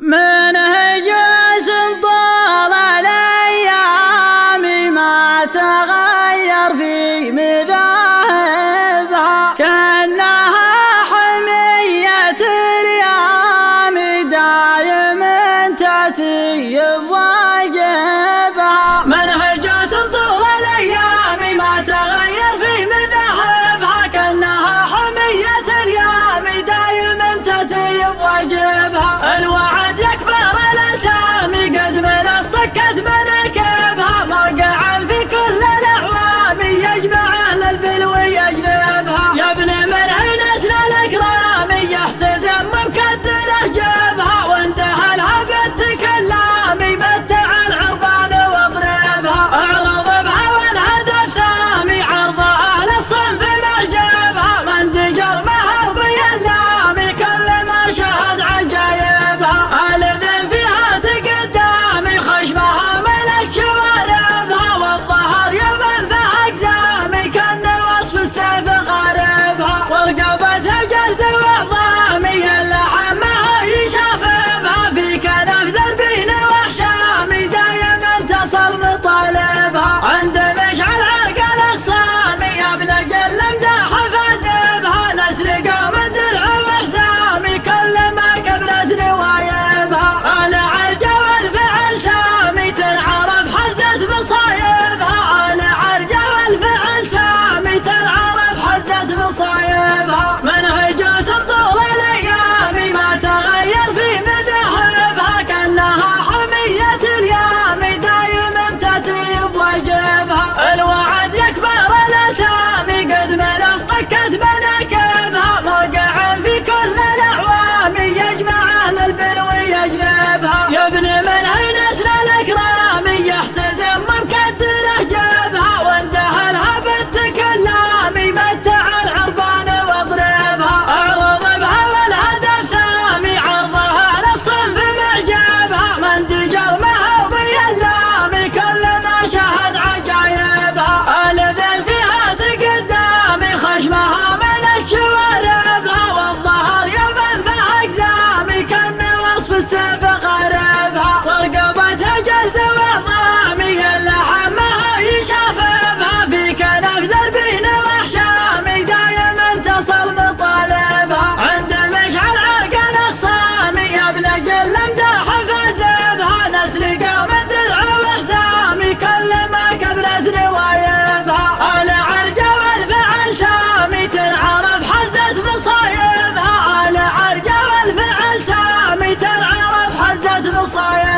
منهج طال الأيام ما تغير في مذاهبها كأنها حمية اليام دايم تأتي Messiah. I am.